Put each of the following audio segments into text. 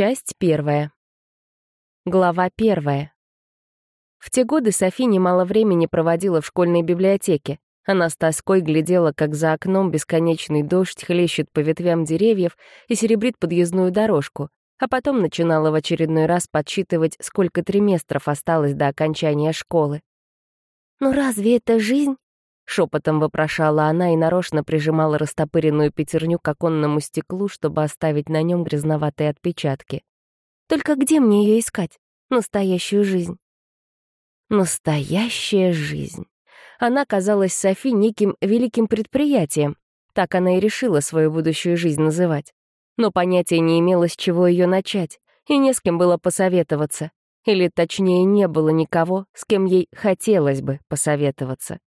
Часть первая. Глава первая. В те годы Софи немало времени проводила в школьной библиотеке. Она с тоской глядела, как за окном бесконечный дождь хлещет по ветвям деревьев и серебрит подъездную дорожку, а потом начинала в очередной раз подсчитывать, сколько триместров осталось до окончания школы. «Ну разве это жизнь?» — шепотом вопрошала она и нарочно прижимала растопыренную пятерню к оконному стеклу, чтобы оставить на нем грязноватые отпечатки. «Только где мне ее искать? Настоящую жизнь?» Настоящая жизнь. Она казалась Софи неким великим предприятием. Так она и решила свою будущую жизнь называть. Но понятия не имело, с чего ее начать, и не с кем было посоветоваться. Или, точнее, не было никого, с кем ей хотелось бы посоветоваться.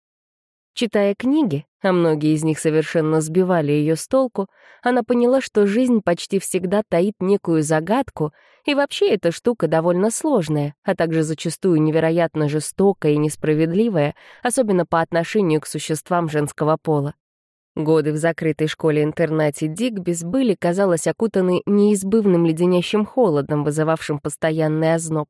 Читая книги, а многие из них совершенно сбивали ее с толку, она поняла, что жизнь почти всегда таит некую загадку, и вообще эта штука довольно сложная, а также зачастую невероятно жестокая и несправедливая, особенно по отношению к существам женского пола. Годы в закрытой школе-интернате Дигбис были, казалось, окутаны неизбывным леденящим холодом, вызывавшим постоянный озноб.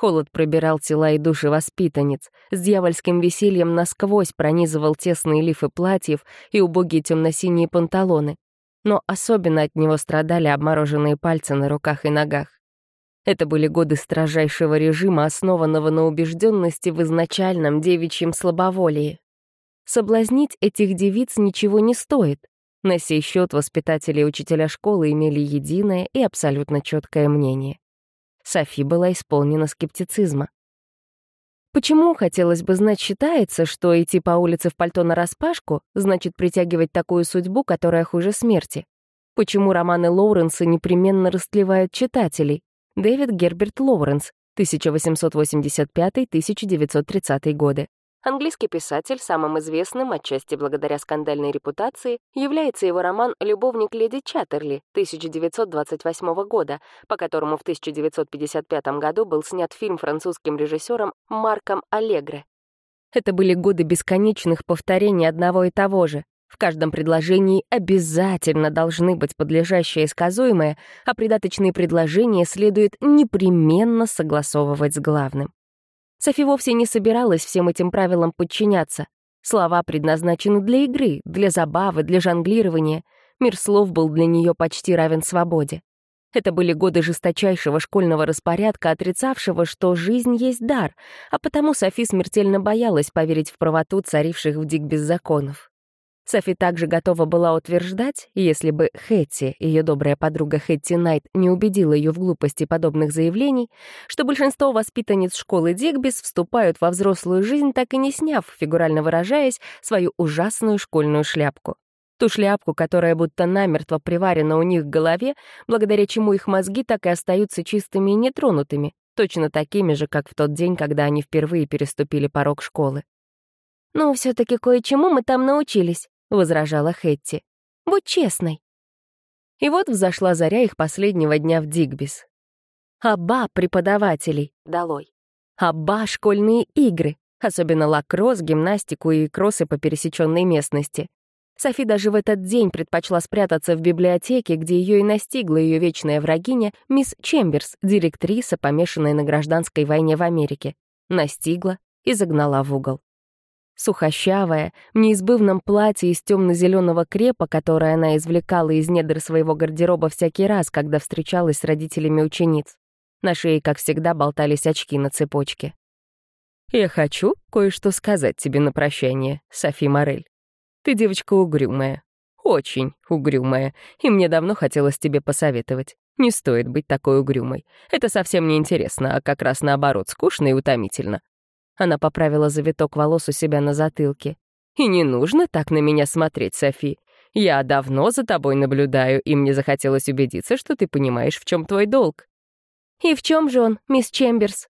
Холод пробирал тела и души воспитанниц, с дьявольским весельем насквозь пронизывал тесные лифы платьев и убогие темно-синие панталоны. Но особенно от него страдали обмороженные пальцы на руках и ногах. Это были годы строжайшего режима, основанного на убежденности в изначальном девичьем слабоволии. Соблазнить этих девиц ничего не стоит. На сей счет воспитатели и учителя школы имели единое и абсолютно четкое мнение. Софи была исполнена скептицизма. Почему, хотелось бы знать, считается, что идти по улице в пальто нараспашку значит притягивать такую судьбу, которая хуже смерти? Почему романы Лоуренса непременно растлевают читателей? Дэвид Герберт Лоуренс, 1885-1930 годы. Английский писатель, самым известным, отчасти благодаря скандальной репутации, является его роман «Любовник леди Чаттерли» 1928 года, по которому в 1955 году был снят фильм французским режиссером Марком Аллегре. Это были годы бесконечных повторений одного и того же. В каждом предложении обязательно должны быть подлежащее и сказуемое, а придаточные предложения следует непременно согласовывать с главным. Софи вовсе не собиралась всем этим правилам подчиняться. Слова предназначены для игры, для забавы, для жонглирования. Мир слов был для нее почти равен свободе. Это были годы жесточайшего школьного распорядка, отрицавшего, что жизнь есть дар, а потому Софи смертельно боялась поверить в правоту царивших в Дик беззаконов. Софи также готова была утверждать, если бы Хэтти, ее добрая подруга Хэтти Найт, не убедила ее в глупости подобных заявлений, что большинство воспитанниц школы Дигбис вступают во взрослую жизнь, так и не сняв, фигурально выражаясь, свою ужасную школьную шляпку. Ту шляпку, которая будто намертво приварена у них в голове, благодаря чему их мозги так и остаются чистыми и нетронутыми, точно такими же, как в тот день, когда они впервые переступили порог школы. «Ну, все таки кое-чему мы там научились», — возражала Хэтти. «Будь честной». И вот взошла заря их последнего дня в Дигбис. Аба преподавателей, долой. Аба школьные игры, особенно лакросс, гимнастику и кроссы по пересеченной местности. Софи даже в этот день предпочла спрятаться в библиотеке, где ее и настигла ее вечная врагиня, мисс Чемберс, директриса, помешанная на гражданской войне в Америке. Настигла и загнала в угол сухощавая, в неизбывном платье из темно-зеленого крепа, которое она извлекала из недр своего гардероба всякий раз, когда встречалась с родителями учениц. На шее, как всегда, болтались очки на цепочке. «Я хочу кое-что сказать тебе на прощание, Софи Морель. Ты девочка угрюмая, очень угрюмая, и мне давно хотелось тебе посоветовать. Не стоит быть такой угрюмой. Это совсем не интересно, а как раз наоборот, скучно и утомительно. Она поправила завиток волос у себя на затылке. «И не нужно так на меня смотреть, Софи. Я давно за тобой наблюдаю, и мне захотелось убедиться, что ты понимаешь, в чем твой долг». «И в чем же он, мисс Чемберс?»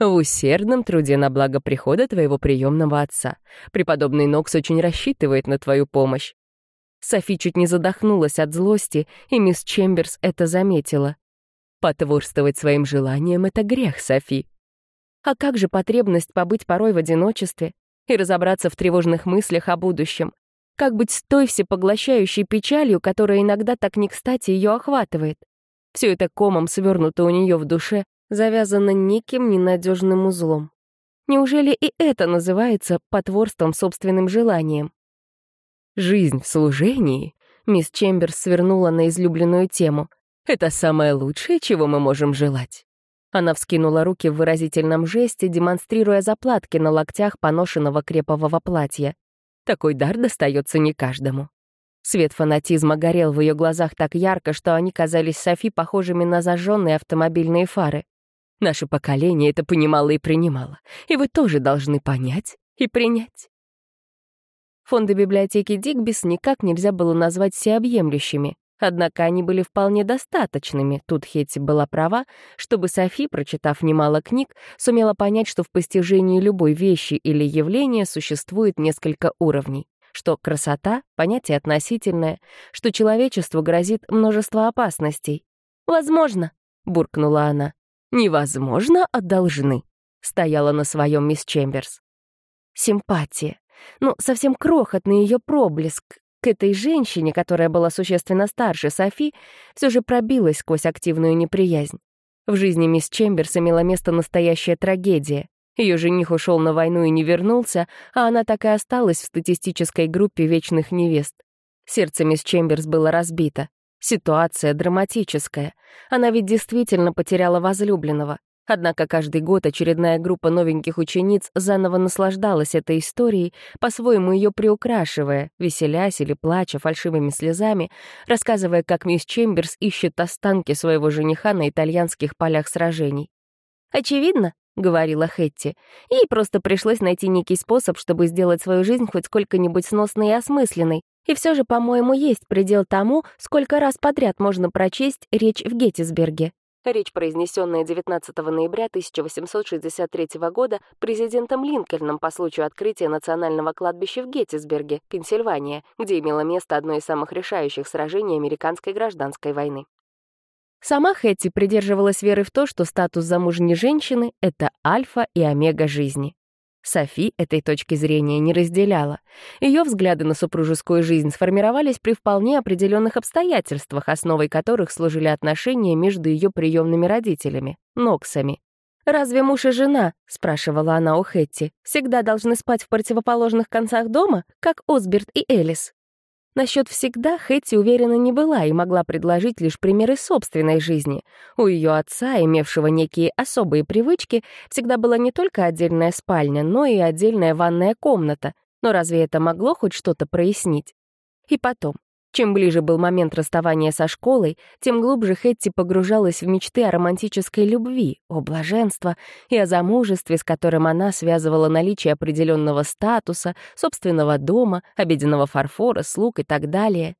В усердном труде на благо прихода твоего приемного отца. Преподобный Нокс очень рассчитывает на твою помощь. Софи чуть не задохнулась от злости, и мисс Чемберс это заметила. Потворствовать своим желаниям — это грех, Софи. А как же потребность побыть порой в одиночестве и разобраться в тревожных мыслях о будущем? Как быть с той всепоглощающей печалью, которая иногда так не кстати ее охватывает? Все это комом свернуто у нее в душе, завязано неким ненадежным узлом. Неужели и это называется потворством собственным желанием? Жизнь в служении, мисс Чемберс свернула на излюбленную тему. Это самое лучшее, чего мы можем желать. Она вскинула руки в выразительном жесте, демонстрируя заплатки на локтях поношенного крепового платья. Такой дар достается не каждому. Свет фанатизма горел в ее глазах так ярко, что они казались Софи похожими на зажженные автомобильные фары. Наше поколение это понимало и принимало, и вы тоже должны понять и принять. Фонды библиотеки Дигбис никак нельзя было назвать всеобъемлющими. Однако они были вполне достаточными, тут Хетти была права, чтобы Софи, прочитав немало книг, сумела понять, что в постижении любой вещи или явления существует несколько уровней, что красота — понятие относительное, что человечеству грозит множество опасностей. «Возможно», — буркнула она. «Невозможно, а должны», — стояла на своем мисс Чемберс. Симпатия. Ну, совсем крохотный ее проблеск, к этой женщине, которая была существенно старше Софи, все же пробилась сквозь активную неприязнь. В жизни мисс Чемберс имела место настоящая трагедия. Ее жених ушел на войну и не вернулся, а она так и осталась в статистической группе вечных невест. Сердце мисс Чемберс было разбито. Ситуация драматическая. Она ведь действительно потеряла возлюбленного. Однако каждый год очередная группа новеньких учениц заново наслаждалась этой историей, по-своему ее приукрашивая, веселясь или плача фальшивыми слезами, рассказывая, как мисс Чемберс ищет останки своего жениха на итальянских полях сражений. «Очевидно», — говорила Хетти, — «ей просто пришлось найти некий способ, чтобы сделать свою жизнь хоть сколько-нибудь сносной и осмысленной. И все же, по-моему, есть предел тому, сколько раз подряд можно прочесть речь в Геттисберге. Речь, произнесенная 19 ноября 1863 года президентом Линкольном по случаю открытия национального кладбища в Геттисберге, Пенсильвания, где имело место одно из самых решающих сражений американской гражданской войны. Сама Хэтти придерживалась веры в то, что статус замужней женщины — это альфа и омега жизни. Софи этой точки зрения не разделяла. Ее взгляды на супружескую жизнь сформировались при вполне определенных обстоятельствах, основой которых служили отношения между ее приемными родителями, Ноксами. «Разве муж и жена, — спрашивала она у Хэтти, — всегда должны спать в противоположных концах дома, как Осберт и Элис?» Насчет «всегда» Хэтти уверена не была и могла предложить лишь примеры собственной жизни. У ее отца, имевшего некие особые привычки, всегда была не только отдельная спальня, но и отдельная ванная комната. Но разве это могло хоть что-то прояснить? И потом, чем ближе был момент расставания со школой, тем глубже Хэтти погружалась в мечты о романтической любви, о блаженстве и о замужестве, с которым она связывала наличие определенного статуса, собственного дома, обеденного фарфора, слуг и так далее.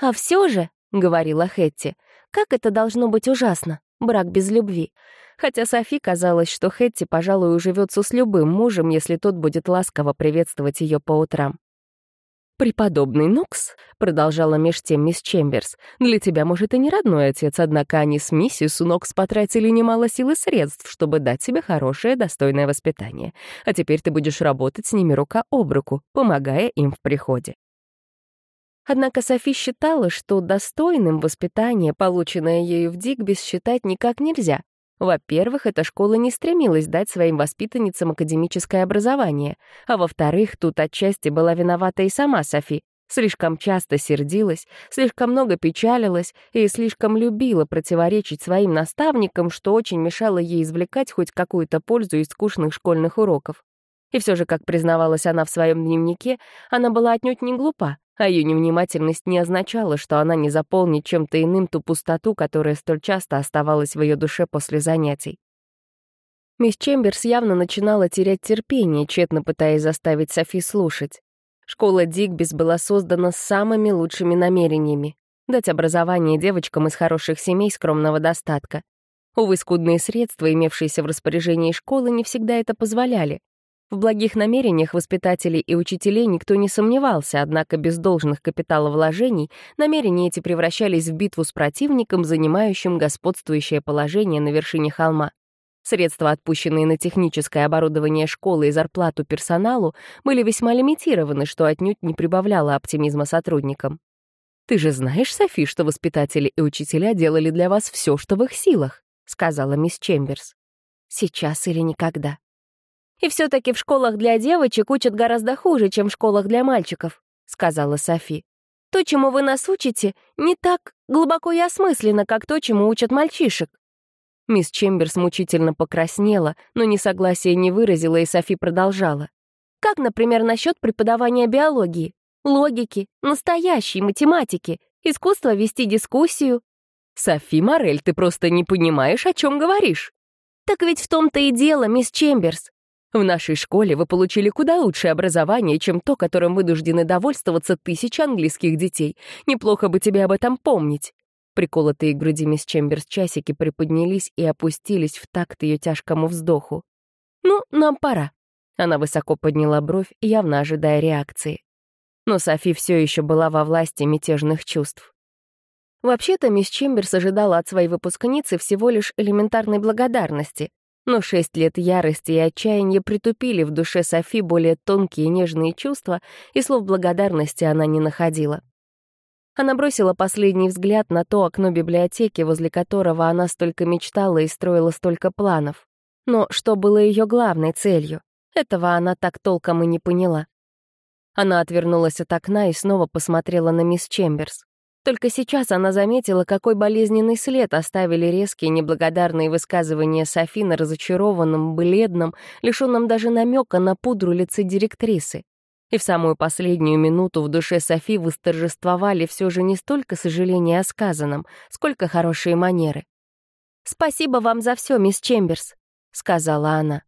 «А все же», — говорила Хэтти, — «как это должно быть ужасно, брак без любви». Хотя Софи казалось, что Хэтти, пожалуй, уживется с любым мужем, если тот будет ласково приветствовать ее по утрам. «Преподобный Нокс», — продолжала меж тем мисс Чемберс, «для тебя, может, и не родной отец, однако они с миссис Нокс потратили немало сил и средств, чтобы дать тебе хорошее, достойное воспитание. А теперь ты будешь работать с ними рука об руку, помогая им в приходе». Однако Софи считала, что достойным воспитание, полученное ею в Дигбис, считать никак нельзя, во-первых, эта школа не стремилась дать своим воспитанницам академическое образование, а во-вторых, тут отчасти была виновата и сама Софи. Слишком часто сердилась, слишком много печалилась и слишком любила противоречить своим наставникам, что очень мешало ей извлекать хоть какую-то пользу из скучных школьных уроков. И все же, как признавалась она в своем дневнике, она была отнюдь не глупа, а ее невнимательность не означала, что она не заполнит чем-то иным ту пустоту, которая столь часто оставалась в ее душе после занятий. Мисс Чемберс явно начинала терять терпение, тщетно пытаясь заставить Софи слушать. Школа Дигбис была создана с самыми лучшими намерениями — дать образование девочкам из хороших семей скромного достатка. Увы, скудные средства, имевшиеся в распоряжении школы, не всегда это позволяли. В благих намерениях воспитателей и учителей никто не сомневался, однако без должных капиталовложений намерения эти превращались в битву с противником, занимающим господствующее положение на вершине холма. Средства, отпущенные на техническое оборудование школы и зарплату персоналу, были весьма лимитированы, что отнюдь не прибавляло оптимизма сотрудникам. «Ты же знаешь, Софи, что воспитатели и учителя делали для вас все, что в их силах», — сказала мисс Чемберс. «Сейчас или никогда». «И все-таки в школах для девочек учат гораздо хуже, чем в школах для мальчиков», — сказала Софи. «То, чему вы нас учите, не так глубоко и осмысленно, как то, чему учат мальчишек». Мисс Чемберс мучительно покраснела, но несогласие не выразила, и Софи продолжала. «Как, например, насчет преподавания биологии, логики, настоящей математики, искусства вести дискуссию?» «Софи Морель, ты просто не понимаешь, о чем говоришь». «Так ведь в том-то и дело, мисс Чемберс. В нашей школе вы получили куда лучшее образование, чем то, которым вынуждены довольствоваться тысячи английских детей. Неплохо бы тебе об этом помнить. Приколотые груди мисс Чемберс часики приподнялись и опустились в такт ее тяжкому вздоху. «Ну, нам пора». Она высоко подняла бровь, явно ожидая реакции. Но Софи все еще была во власти мятежных чувств. Вообще-то мисс Чемберс ожидала от своей выпускницы всего лишь элементарной благодарности, но шесть лет ярости и отчаяния притупили в душе Софи более тонкие нежные чувства, и слов благодарности она не находила. Она бросила последний взгляд на то окно библиотеки, возле которого она столько мечтала и строила столько планов. Но что было ее главной целью? Этого она так толком и не поняла. Она отвернулась от окна и снова посмотрела на мисс Чемберс. Только сейчас она заметила, какой болезненный след оставили резкие неблагодарные высказывания Софи на разочарованном, бледном, лишенном даже намека на пудру лице директрисы. И в самую последнюю минуту в душе Софи восторжествовали все же не столько сожаления о сказанном, сколько хорошие манеры. «Спасибо вам за все, мисс Чемберс», — сказала она.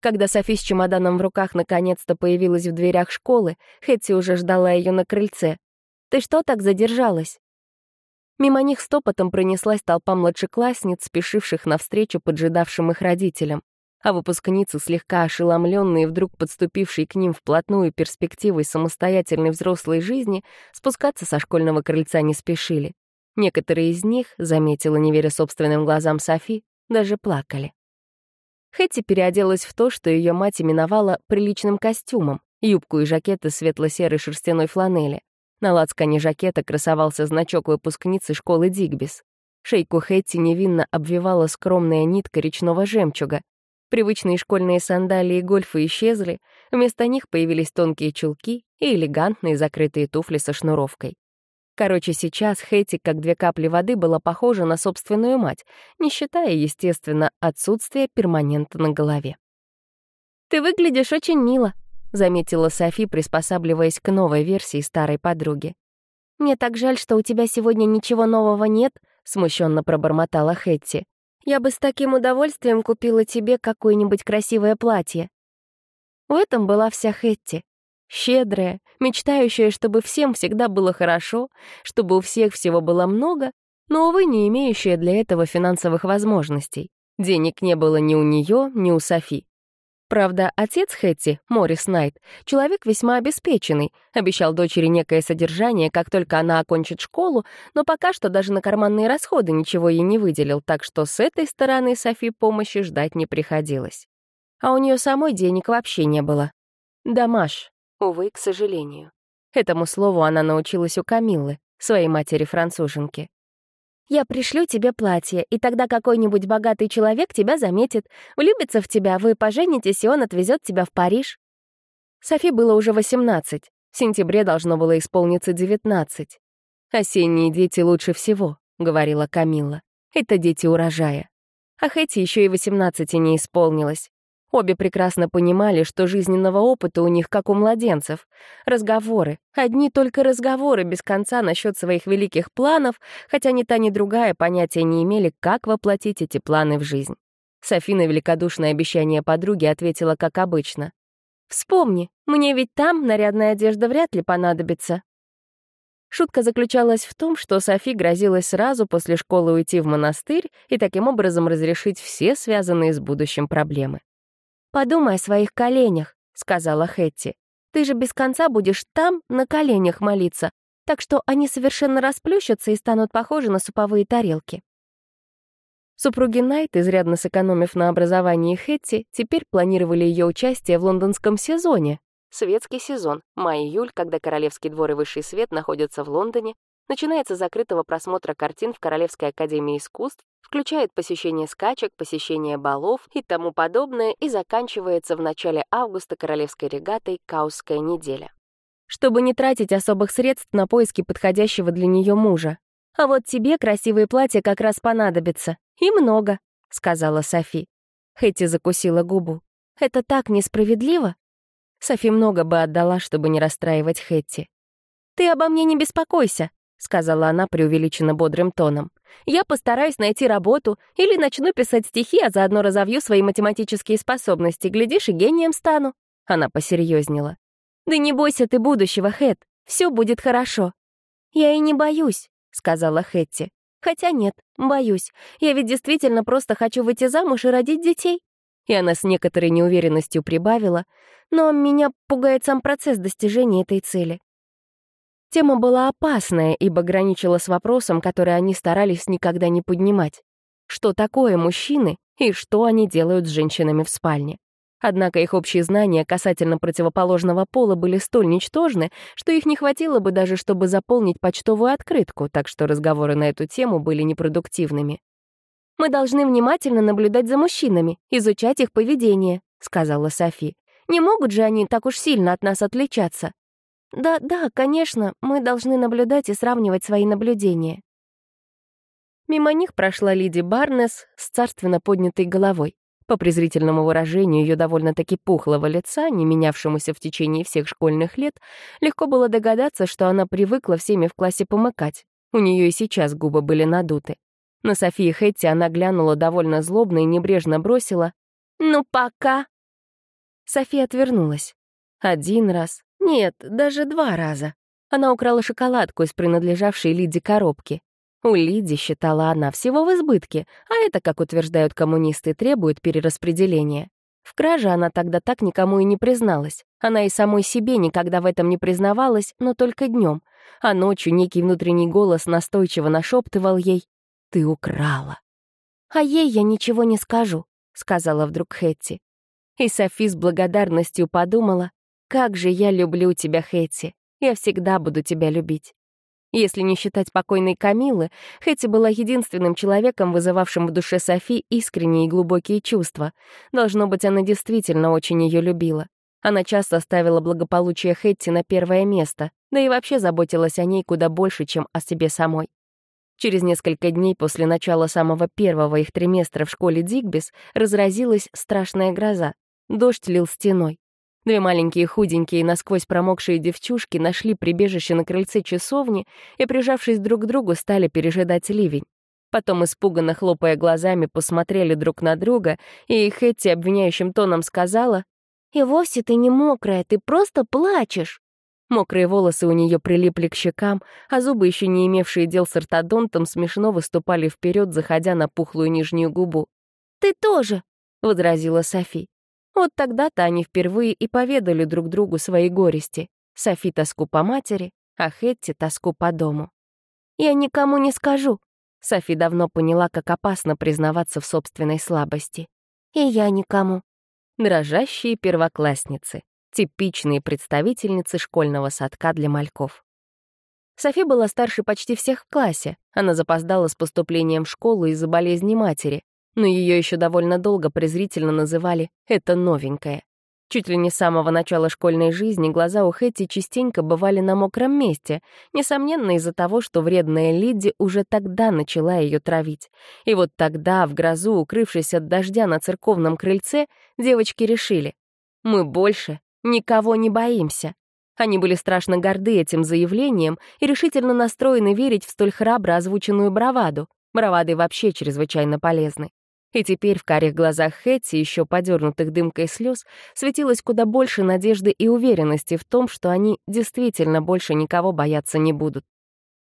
Когда Софи с чемоданом в руках наконец-то появилась в дверях школы, Хэтти уже ждала ее на крыльце. «Ты что так задержалась?» Мимо них стопотом пронеслась толпа младшеклассниц, спешивших навстречу поджидавшим их родителям а выпускницы, слегка ошеломленные вдруг подступившие к ним вплотную перспективой самостоятельной взрослой жизни, спускаться со школьного крыльца не спешили. Некоторые из них, заметила, не веря собственным глазам Софи, даже плакали. Хэтти переоделась в то, что ее мать именовала приличным костюмом, юбку и жакет из светло-серой шерстяной фланели. На лацкане жакета красовался значок выпускницы школы Дигбис. Шейку Хэтти невинно обвивала скромная нитка речного жемчуга, Привычные школьные сандалии и гольфы исчезли, вместо них появились тонкие чулки и элегантные закрытые туфли со шнуровкой. Короче, сейчас Хэти, как две капли воды, была похожа на собственную мать, не считая, естественно, отсутствия перманента на голове. «Ты выглядишь очень мило», — заметила Софи, приспосабливаясь к новой версии старой подруги. «Мне так жаль, что у тебя сегодня ничего нового нет», — смущенно пробормотала Хэтти. Я бы с таким удовольствием купила тебе какое-нибудь красивое платье». В этом была вся Хетти. Щедрая, мечтающая, чтобы всем всегда было хорошо, чтобы у всех всего было много, но, увы, не имеющая для этого финансовых возможностей. Денег не было ни у нее, ни у Софи. Правда, отец Хэтти, Морис Найт, человек весьма обеспеченный, обещал дочери некое содержание, как только она окончит школу, но пока что даже на карманные расходы ничего ей не выделил, так что с этой стороны Софи помощи ждать не приходилось. А у нее самой денег вообще не было. Дамаш, увы, к сожалению. Этому слову она научилась у Камиллы, своей матери-француженки. Я пришлю тебе платье, и тогда какой-нибудь богатый человек тебя заметит, влюбится в тебя, вы поженитесь, и он отвезет тебя в Париж». Софи было уже 18, в сентябре должно было исполниться 19. «Осенние дети лучше всего», — говорила Камилла. «Это дети урожая». А Хэти еще и 18 не исполнилось. Обе прекрасно понимали, что жизненного опыта у них как у младенцев. Разговоры, одни только разговоры без конца насчет своих великих планов, хотя ни та, ни другая понятия не имели, как воплотить эти планы в жизнь. Софина великодушное обещание подруги ответила, как обычно. «Вспомни, мне ведь там нарядная одежда вряд ли понадобится». Шутка заключалась в том, что Софи грозилась сразу после школы уйти в монастырь и таким образом разрешить все связанные с будущим проблемы. «Подумай о своих коленях», — сказала Хэтти. «Ты же без конца будешь там, на коленях молиться, так что они совершенно расплющатся и станут похожи на суповые тарелки». Супруги Найт, изрядно сэкономив на образовании Хэтти, теперь планировали ее участие в лондонском сезоне. Светский сезон, май-июль, когда Королевский двор и Высший свет находятся в Лондоне, начинается с закрытого просмотра картин в Королевской академии искусств, включает посещение скачек, посещение балов и тому подобное и заканчивается в начале августа королевской регатой «Каусская неделя». Чтобы не тратить особых средств на поиски подходящего для нее мужа. «А вот тебе красивые платья как раз понадобятся. И много», — сказала Софи. Хэти закусила губу. «Это так несправедливо?» Софи много бы отдала, чтобы не расстраивать Хэтти. «Ты обо мне не беспокойся», — сказала она преувеличенно бодрым тоном. «Я постараюсь найти работу или начну писать стихи, а заодно разовью свои математические способности. Глядишь, и гением стану». Она посерьезнела. «Да не бойся ты будущего, Хэт. Все будет хорошо». «Я и не боюсь», — сказала Хэтти. «Хотя нет, боюсь. Я ведь действительно просто хочу выйти замуж и родить детей». И она с некоторой неуверенностью прибавила, «но меня пугает сам процесс достижения этой цели. Тема была опасная, ибо граничила с вопросом, который они старались никогда не поднимать. Что такое мужчины и что они делают с женщинами в спальне? Однако их общие знания касательно противоположного пола были столь ничтожны, что их не хватило бы даже, чтобы заполнить почтовую открытку, так что разговоры на эту тему были непродуктивными. «Мы должны внимательно наблюдать за мужчинами, изучать их поведение», — сказала Софи. «Не могут же они так уж сильно от нас отличаться?» Да, да, конечно, мы должны наблюдать и сравнивать свои наблюдения. Мимо них прошла леди Барнес с царственно поднятой головой. По презрительному выражению ее довольно-таки пухлого лица, не менявшемуся в течение всех школьных лет, легко было догадаться, что она привыкла всеми в классе помыкать. У нее и сейчас губы были надуты. На Софии Хэтти она глянула довольно злобно и небрежно бросила «Ну, пока!». София отвернулась. Один раз, нет, даже два раза. Она украла шоколадку из принадлежавшей Лиде коробки. У Лиди, считала она, всего в избытке, а это, как утверждают коммунисты, требует перераспределения. В краже она тогда так никому и не призналась. Она и самой себе никогда в этом не признавалась, но только днем. А ночью некий внутренний голос настойчиво нашептывал ей «Ты украла». «А ей я ничего не скажу», — сказала вдруг Хэтти. И Софи с благодарностью подумала, как же я люблю тебя, Хэти. Я всегда буду тебя любить. Если не считать покойной Камилы, Хэти была единственным человеком, вызывавшим в душе Софи искренние и глубокие чувства. Должно быть, она действительно очень ее любила. Она часто ставила благополучие Хэтти на первое место, да и вообще заботилась о ней куда больше, чем о себе самой. Через несколько дней после начала самого первого их триместра в школе Дигбис разразилась страшная гроза. Дождь лил стеной. Две маленькие худенькие насквозь промокшие девчушки нашли прибежище на крыльце часовни и, прижавшись друг к другу, стали пережидать ливень. Потом, испуганно хлопая глазами, посмотрели друг на друга, и Хэтти обвиняющим тоном сказала, «И вовсе ты не мокрая, ты просто плачешь». Мокрые волосы у нее прилипли к щекам, а зубы, еще не имевшие дел с ортодонтом, смешно выступали вперед, заходя на пухлую нижнюю губу. «Ты тоже», — возразила Софи. Вот тогда-то они впервые и поведали друг другу свои горести. Софи тоску по матери, а Хетти тоску по дому. «Я никому не скажу». Софи давно поняла, как опасно признаваться в собственной слабости. «И я никому». Дрожащие первоклассницы. Типичные представительницы школьного садка для мальков. Софи была старше почти всех в классе. Она запоздала с поступлением в школу из-за болезни матери но ее еще довольно долго презрительно называли «это новенькое». Чуть ли не с самого начала школьной жизни глаза у Хэти частенько бывали на мокром месте, несомненно из-за того, что вредная Лидди уже тогда начала ее травить. И вот тогда, в грозу, укрывшись от дождя на церковном крыльце, девочки решили — мы больше никого не боимся. Они были страшно горды этим заявлением и решительно настроены верить в столь храбро озвученную браваду. Бравады вообще чрезвычайно полезны. И теперь в карих глазах Хэтти, еще подернутых дымкой слез, светилось куда больше надежды и уверенности в том, что они действительно больше никого бояться не будут.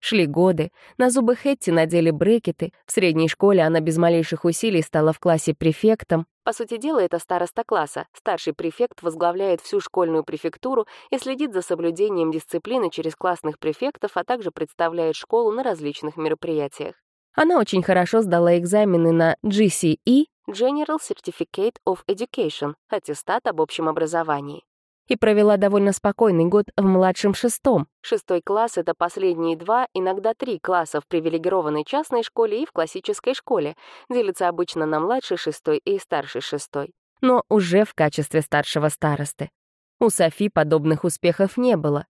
Шли годы, на зубы Хэтти надели брекеты, в средней школе она без малейших усилий стала в классе префектом. По сути дела, это староста класса. Старший префект возглавляет всю школьную префектуру и следит за соблюдением дисциплины через классных префектов, а также представляет школу на различных мероприятиях. Она очень хорошо сдала экзамены на GCE, General Certificate of Education, аттестат об общем образовании. и провела довольно спокойный год в младшем шестом. Шестой класс — это последние два, иногда три класса в привилегированной частной школе и в классической школе, делится обычно на младший шестой и старший шестой, но уже в качестве старшего старосты. У Софи подобных успехов не было.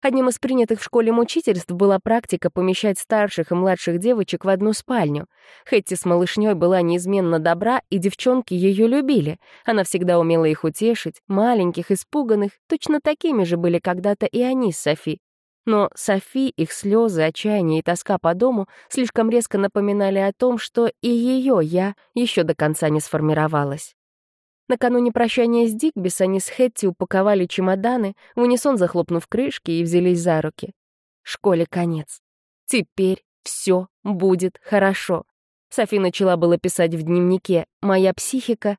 Одним из принятых в школе мучительств была практика помещать старших и младших девочек в одну спальню. Хэтти с малышней была неизменно добра, и девчонки ее любили. Она всегда умела их утешить, маленьких, испуганных, точно такими же были когда-то и они с Софи. Но Софи, их слезы, отчаяние и тоска по дому слишком резко напоминали о том, что и ее «я» еще до конца не сформировалась. Накануне прощания с Дикбис они с Хэтти упаковали чемоданы, в унисон захлопнув крышки и взялись за руки. Школе конец. Теперь все будет хорошо. Софи начала было писать в дневнике «Моя психика»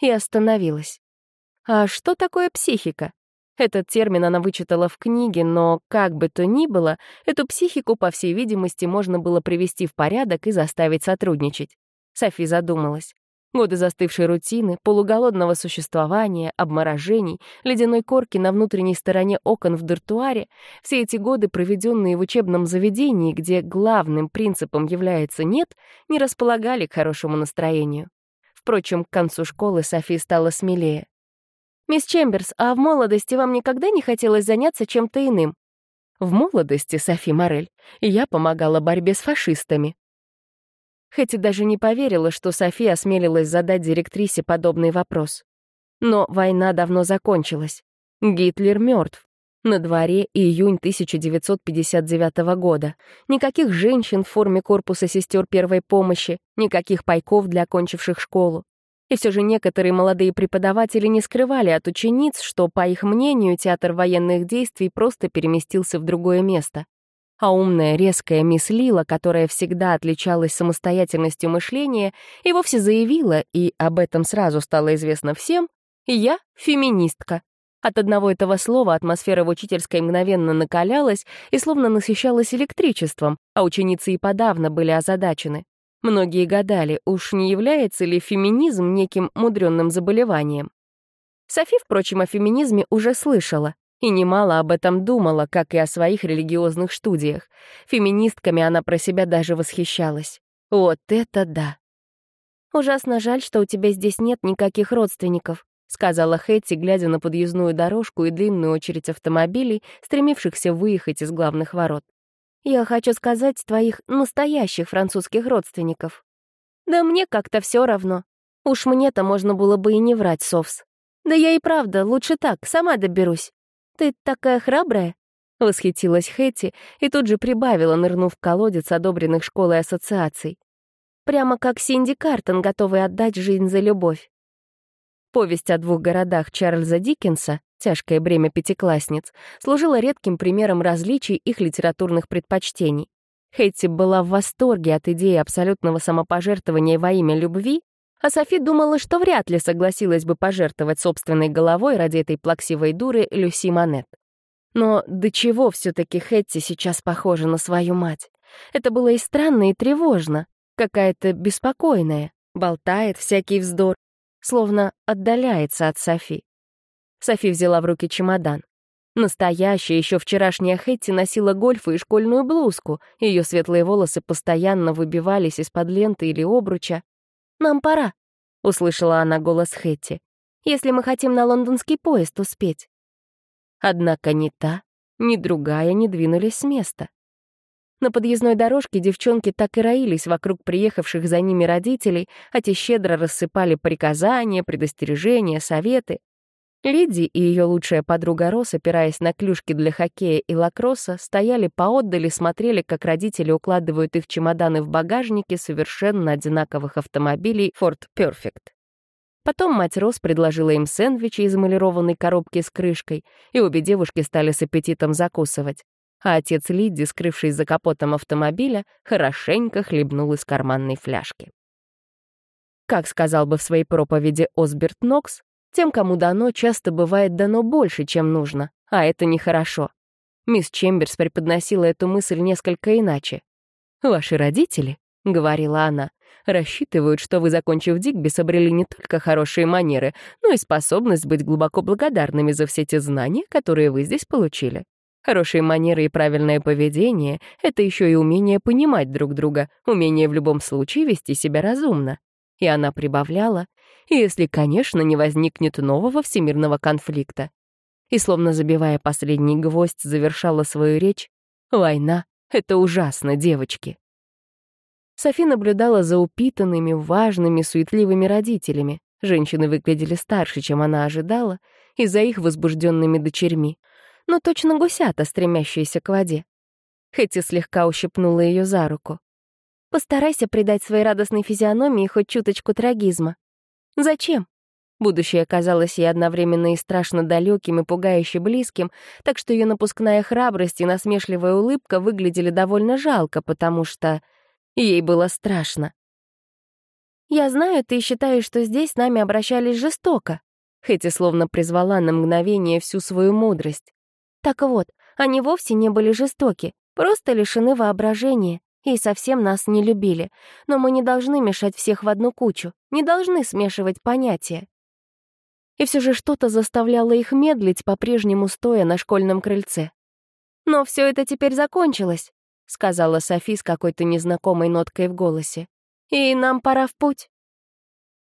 и остановилась. А что такое психика? Этот термин она вычитала в книге, но, как бы то ни было, эту психику, по всей видимости, можно было привести в порядок и заставить сотрудничать. Софи задумалась. Годы застывшей рутины, полуголодного существования, обморожений, ледяной корки на внутренней стороне окон в дартуаре — все эти годы, проведенные в учебном заведении, где главным принципом является «нет», не располагали к хорошему настроению. Впрочем, к концу школы Софи стала смелее. «Мисс Чемберс, а в молодости вам никогда не хотелось заняться чем-то иным?» В молодости, Софи Морель, я помогала борьбе с фашистами. Хэти даже не поверила, что София осмелилась задать директрисе подобный вопрос. Но война давно закончилась. Гитлер мертв. На дворе июнь 1959 года. Никаких женщин в форме корпуса сестер первой помощи, никаких пайков для окончивших школу. И все же некоторые молодые преподаватели не скрывали от учениц, что, по их мнению, театр военных действий просто переместился в другое место а умная, резкая мисс Лила, которая всегда отличалась самостоятельностью мышления, и вовсе заявила, и об этом сразу стало известно всем, «Я феминистка». От одного этого слова атмосфера в учительской мгновенно накалялась и словно насыщалась электричеством, а ученицы и подавно были озадачены. Многие гадали, уж не является ли феминизм неким мудренным заболеванием. Софи, впрочем, о феминизме уже слышала и немало об этом думала, как и о своих религиозных студиях. Феминистками она про себя даже восхищалась. Вот это да! «Ужасно жаль, что у тебя здесь нет никаких родственников», сказала Хэтти, глядя на подъездную дорожку и длинную очередь автомобилей, стремившихся выехать из главных ворот. «Я хочу сказать твоих настоящих французских родственников». «Да мне как-то все равно. Уж мне-то можно было бы и не врать, Совс. Да я и правда, лучше так, сама доберусь. «Ты такая храбрая!» — восхитилась Хэти и тут же прибавила, нырнув в колодец одобренных школой ассоциаций. «Прямо как Синди Картон, готовый отдать жизнь за любовь». Повесть о двух городах Чарльза Диккенса «Тяжкое бремя пятиклассниц» служила редким примером различий их литературных предпочтений. Хэтти была в восторге от идеи абсолютного самопожертвования во имя любви а Софи думала, что вряд ли согласилась бы пожертвовать собственной головой ради этой плаксивой дуры Люси Монет. Но до чего все-таки Хэтти сейчас похожа на свою мать? Это было и странно, и тревожно, какая-то беспокойная, болтает всякий вздор, словно отдаляется от Софи. Софи взяла в руки чемодан. Настоящая, еще вчерашняя Хэтти носила гольфы и школьную блузку, ее светлые волосы постоянно выбивались из-под ленты или обруча, «Нам пора», — услышала она голос Хэтти, «если мы хотим на лондонский поезд успеть». Однако ни та, ни другая не двинулись с места. На подъездной дорожке девчонки так и роились вокруг приехавших за ними родителей, а те щедро рассыпали приказания, предостережения, советы. Лиди и ее лучшая подруга Рос, опираясь на клюшки для хоккея и лакросса, стояли поотдали, смотрели, как родители укладывают их чемоданы в багажники совершенно одинаковых автомобилей Ford Perfect. Потом мать Рос предложила им сэндвичи из эмалированной коробки с крышкой, и обе девушки стали с аппетитом закусывать. А отец Лидди, скрывшись за капотом автомобиля, хорошенько хлебнул из карманной фляжки. Как сказал бы в своей проповеди Осберт Нокс, тем, кому дано, часто бывает дано больше, чем нужно, а это нехорошо. Мисс Чемберс преподносила эту мысль несколько иначе. «Ваши родители», — говорила она, Рассчитывают, что вы, закончив Дигбис, обрели не только хорошие манеры, но и способность быть глубоко благодарными за все те знания, которые вы здесь получили. Хорошие манеры и правильное поведение — это еще и умение понимать друг друга, умение в любом случае вести себя разумно. И она прибавляла, если, конечно, не возникнет нового всемирного конфликта. И, словно забивая последний гвоздь, завершала свою речь, «Война — это ужасно, девочки». Софи наблюдала за упитанными, важными, суетливыми родителями. Женщины выглядели старше, чем она ожидала, и за их возбужденными дочерьми — но точно гусята, стремящиеся к воде. Хэти слегка ущипнула ее за руку. «Постарайся придать своей радостной физиономии хоть чуточку трагизма». «Зачем?» Будущее казалось ей одновременно и страшно далеким, и пугающе близким, так что ее напускная храбрость и насмешливая улыбка выглядели довольно жалко, потому что ей было страшно. «Я знаю, ты считаешь, что здесь с нами обращались жестоко», Хэти словно призвала на мгновение всю свою мудрость. Так вот, они вовсе не были жестоки, просто лишены воображения и совсем нас не любили. Но мы не должны мешать всех в одну кучу, не должны смешивать понятия. И все же что-то заставляло их медлить, по-прежнему стоя на школьном крыльце. «Но все это теперь закончилось», — сказала Софи с какой-то незнакомой ноткой в голосе. «И нам пора в путь».